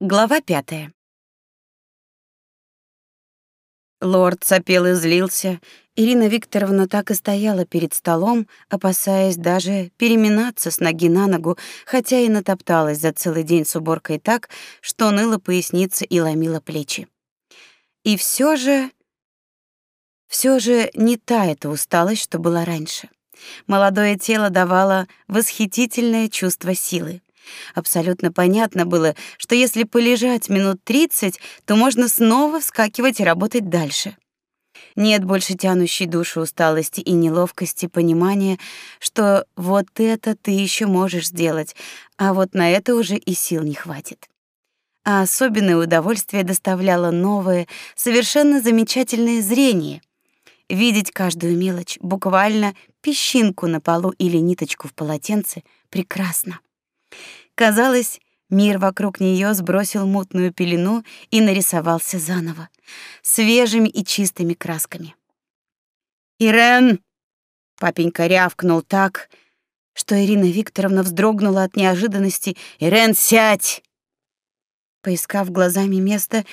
Глава пятая. Лорд сопел и злился. Ирина Викторовна так и стояла перед столом, опасаясь даже переминаться с ноги на ногу, хотя и натопталась за целый день с уборкой так, что ныла поясница и ломила плечи. И все же... все же не та эта усталость, что была раньше. Молодое тело давало восхитительное чувство силы. Абсолютно понятно было, что если полежать минут тридцать, то можно снова вскакивать и работать дальше. Нет больше тянущей душу усталости и неловкости понимания, что вот это ты еще можешь сделать, а вот на это уже и сил не хватит. А особенное удовольствие доставляло новое, совершенно замечательное зрение. Видеть каждую мелочь, буквально песчинку на полу или ниточку в полотенце, прекрасно. Казалось, мир вокруг нее сбросил мутную пелену и нарисовался заново, свежими и чистыми красками. «Ирен!» — папенька рявкнул так, что Ирина Викторовна вздрогнула от неожиданности. «Ирен, сядь!» Поискав глазами место,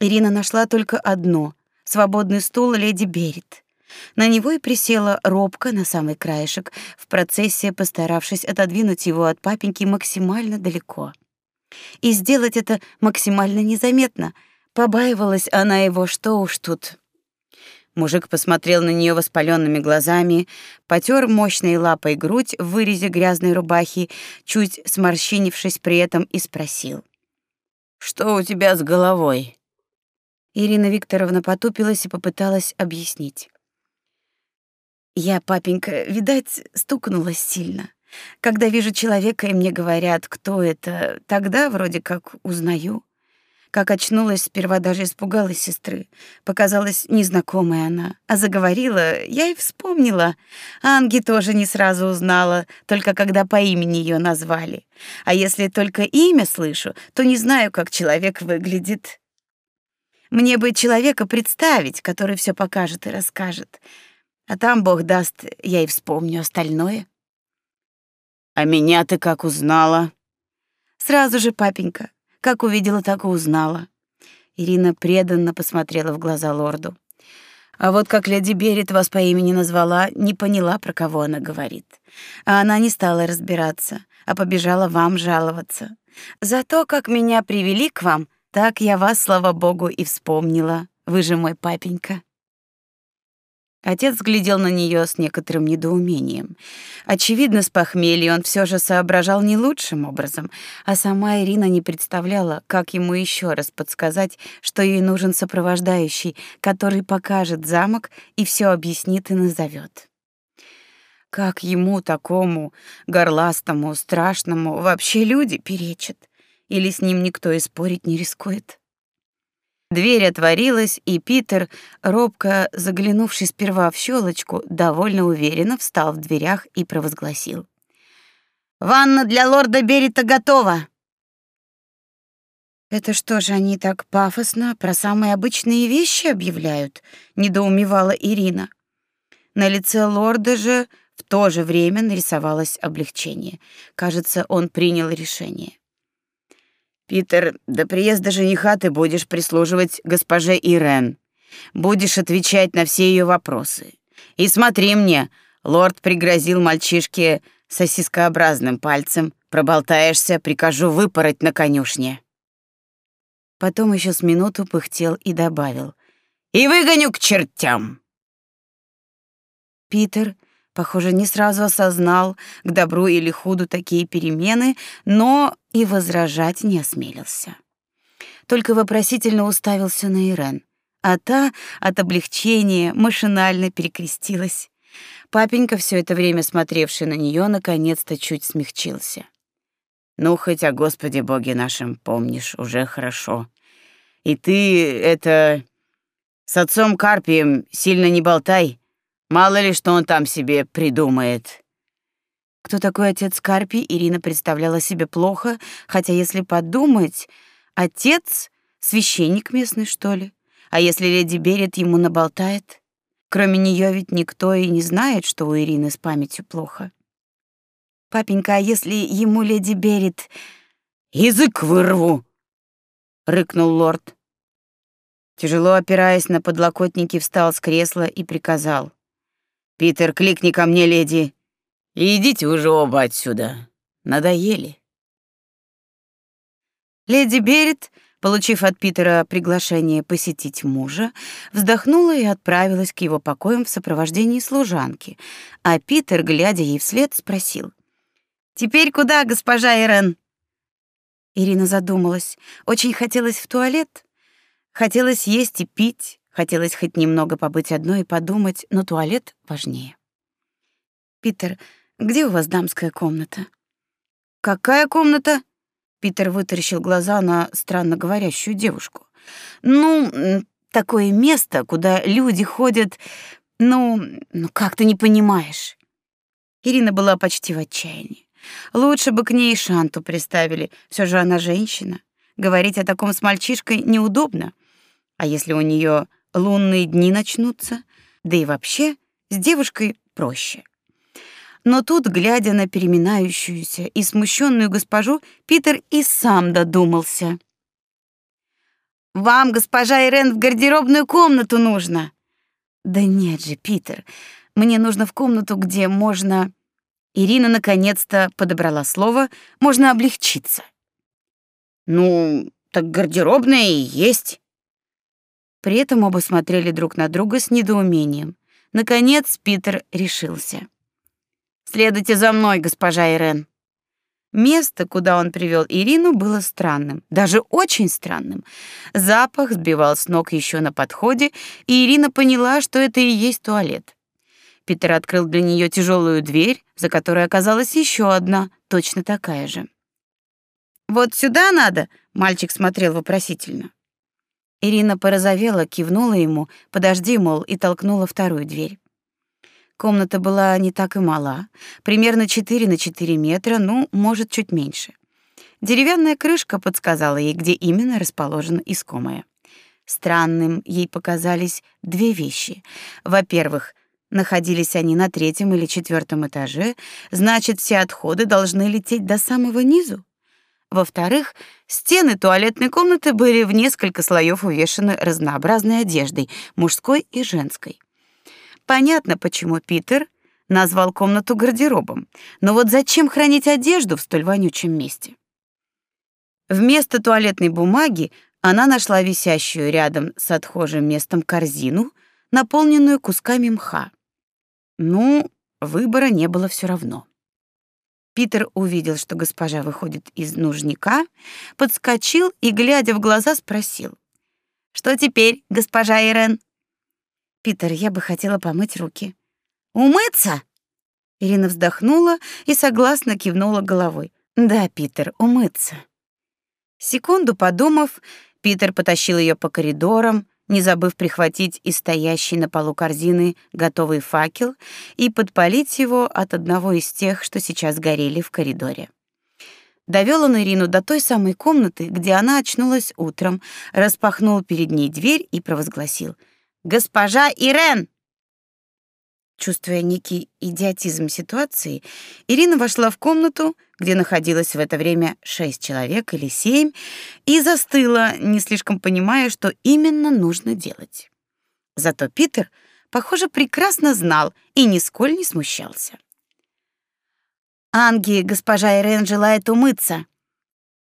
Ирина нашла только одно — свободный стул леди Берет. На него и присела робко на самый краешек, в процессе постаравшись отодвинуть его от папеньки максимально далеко. И сделать это максимально незаметно. Побаивалась она его, что уж тут. Мужик посмотрел на нее воспаленными глазами, потер мощной лапой грудь в вырезе грязной рубахи, чуть сморщинившись при этом, и спросил: "Что у тебя с головой?" Ирина Викторовна потупилась и попыталась объяснить. Я, папенька, видать, стукнулась сильно. Когда вижу человека и мне говорят, кто это, тогда вроде как узнаю. Как очнулась, сперва даже испугалась сестры. Показалась незнакомой она. А заговорила, я и вспомнила. Анги тоже не сразу узнала, только когда по имени ее назвали. А если только имя слышу, то не знаю, как человек выглядит. Мне бы человека представить, который все покажет и расскажет. А там, бог даст, я и вспомню остальное. А меня ты как узнала? Сразу же, папенька. Как увидела, так и узнала. Ирина преданно посмотрела в глаза лорду. А вот как леди Берет вас по имени назвала, не поняла, про кого она говорит. А она не стала разбираться, а побежала вам жаловаться. За то, как меня привели к вам, так я вас, слава богу, и вспомнила. Вы же мой папенька. Отец глядел на нее с некоторым недоумением. Очевидно, с похмелья он все же соображал не лучшим образом, а сама Ирина не представляла, как ему еще раз подсказать, что ей нужен сопровождающий, который покажет замок и все объяснит и назовет. Как ему такому горластому, страшному вообще люди перечат? Или с ним никто и спорить не рискует? Дверь отворилась, и Питер, робко заглянувший сперва в щелочку, довольно уверенно встал в дверях и провозгласил: "Ванна для лорда Берита готова". Это что же они так пафосно про самые обычные вещи объявляют? недоумевала Ирина. На лице лорда же в то же время нарисовалось облегчение. Кажется, он принял решение. Питер, до приезда жениха ты будешь прислуживать госпоже Ирен. Будешь отвечать на все ее вопросы. И смотри мне, лорд пригрозил мальчишке сосискообразным пальцем. Проболтаешься, прикажу выпороть на конюшне. Потом еще с минуту пыхтел и добавил: "И выгоню к чертям". Питер Похоже, не сразу осознал, к добру или худу такие перемены, но и возражать не осмелился. Только вопросительно уставился на Ирен, а та от облегчения машинально перекрестилась. Папенька, все это время смотревший на нее, наконец-то чуть смягчился. «Ну, хоть о Господе Боге нашем помнишь, уже хорошо. И ты, это... С отцом Карпием сильно не болтай, Мало ли, что он там себе придумает. Кто такой отец Карпи, Ирина представляла себе плохо, хотя если подумать, отец священник местный, что ли? А если леди Берет ему наболтает? Кроме нее ведь никто и не знает, что у Ирины с памятью плохо. Папенька, а если ему леди Берет язык вырву? рыкнул лорд. Тяжело опираясь на подлокотники, встал с кресла и приказал: "Питер, кликни ко мне, леди, идите уже оба отсюда. Надоели". Леди Берет, получив от Питера приглашение посетить мужа, вздохнула и отправилась к его покоям в сопровождении служанки, а Питер, глядя ей вслед, спросил: "Теперь куда, госпожа Ирен?" Ирина задумалась. Очень хотелось в туалет. Хотелось есть и пить. Хотелось хоть немного побыть одной и подумать, но туалет важнее. «Питер, где у вас дамская комната?» «Какая комната?» Питер вытаращил глаза на странно говорящую девушку. «Ну, такое место, куда люди ходят... Ну, ну как ты не понимаешь?» Ирина была почти в отчаянии. Лучше бы к ней Шанту приставили, все же она женщина. Говорить о таком с мальчишкой неудобно. А если у нее лунные дни начнутся? Да и вообще, с девушкой проще. Но тут, глядя на переминающуюся и смущенную госпожу, Питер и сам додумался. «Вам, госпожа Ирен, в гардеробную комнату нужно!» «Да нет же, Питер, мне нужно в комнату, где можно...» Ирина наконец-то подобрала слово, можно облегчиться. Ну, так гардеробная и есть. При этом оба смотрели друг на друга с недоумением. Наконец Питер решился. Следуйте за мной, госпожа Ирен. Место, куда он привел Ирину, было странным, даже очень странным. Запах сбивал с ног еще на подходе, и Ирина поняла, что это и есть туалет. Питер открыл для нее тяжелую дверь, за которой оказалась еще одна, точно такая же. «Вот сюда надо?» — мальчик смотрел вопросительно. Ирина порозовела, кивнула ему, «Подожди, мол», и толкнула вторую дверь. Комната была не так и мала, примерно 4 на 4 метра, ну, может, чуть меньше. Деревянная крышка подсказала ей, где именно расположена искомая. Странным ей показались две вещи. Во-первых, Находились они на третьем или четвертом этаже, значит, все отходы должны лететь до самого низу. Во-вторых, стены туалетной комнаты были в несколько слоев увешаны разнообразной одеждой, мужской и женской. Понятно, почему Питер назвал комнату гардеробом. Но вот зачем хранить одежду в столь вонючем месте? Вместо туалетной бумаги она нашла висящую рядом с отхожим местом корзину, наполненную кусками мха. Ну, выбора не было все равно. Питер увидел, что госпожа выходит из нужника, подскочил и, глядя в глаза, спросил: "Что теперь, госпожа Ирен?" "Питер, я бы хотела помыть руки". "Умыться?" Ирина вздохнула и согласно кивнула головой. "Да, Питер, умыться". Секунду подумав, Питер потащил ее по коридорам, не забыв прихватить из стоящей на полу корзины готовый факел и подпалить его от одного из тех, что сейчас горели в коридоре. Довел он Ирину до той самой комнаты, где она очнулась утром, распахнул перед ней дверь и провозгласил: "Госпожа Ирен!" Чувствуя некий идиотизм ситуации, Ирина вошла в комнату, где находилось в это время шесть человек или семь, и застыла, не слишком понимая, что именно нужно делать. Зато Питер, похоже, прекрасно знал и нисколько не смущался. «Анги, госпожа Ирен желает умыться»,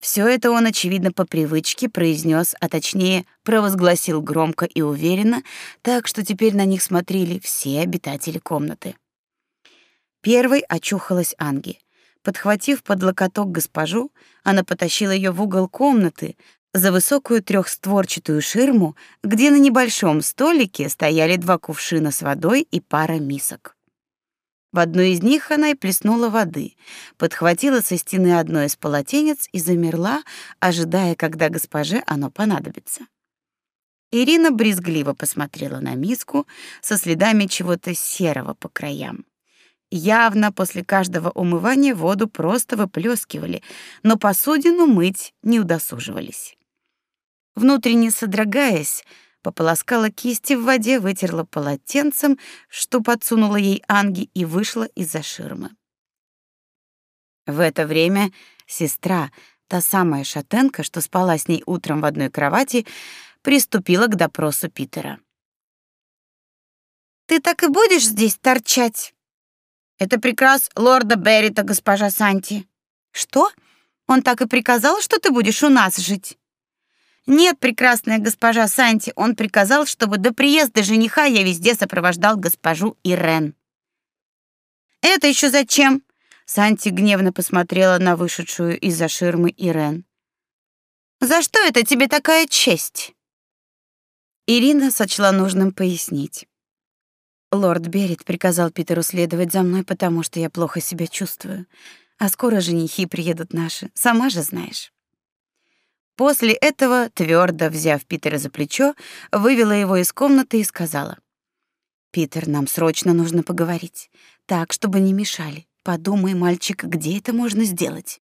все это он, очевидно, по привычке произнес, а точнее, провозгласил громко и уверенно, так что теперь на них смотрели все обитатели комнаты. Первой очухалась Анги. Подхватив под локоток госпожу, она потащила ее в угол комнаты, за высокую трехстворчатую ширму, где на небольшом столике стояли два кувшина с водой и пара мисок. В одну из них она и плеснула воды, подхватила со стены одно из полотенец и замерла, ожидая, когда госпоже оно понадобится. Ирина брезгливо посмотрела на миску со следами чего-то серого по краям. Явно после каждого умывания воду просто выплескивали, но посудину мыть не удосуживались. Внутренне содрогаясь, пополоскала кисти в воде, вытерла полотенцем, что подсунула ей Анги, и вышла из-за ширмы. В это время сестра, та самая шатенка, что спала с ней утром в одной кровати, приступила к допросу Питера. «Ты так и будешь здесь торчать?» «Это приказ лорда Беррита, госпожа Санти». «Что? Он так и приказал, что ты будешь у нас жить?» Нет, прекрасная госпожа Санти, он приказал, чтобы до приезда жениха я везде сопровождал госпожу Ирен. Это еще зачем? Санти гневно посмотрела на вышедшую из-за ширмы Ирен. За что это тебе такая честь? Ирина сочла нужным пояснить. Лорд Берет приказал Питеру следовать за мной, потому что я плохо себя чувствую. А скоро женихи приедут наши, сама же знаешь. После этого, твердо взяв Питера за плечо, вывела его из комнаты и сказала: "Питер, нам срочно нужно поговорить, так, чтобы не мешали. Подумай, мальчик, где это можно сделать?"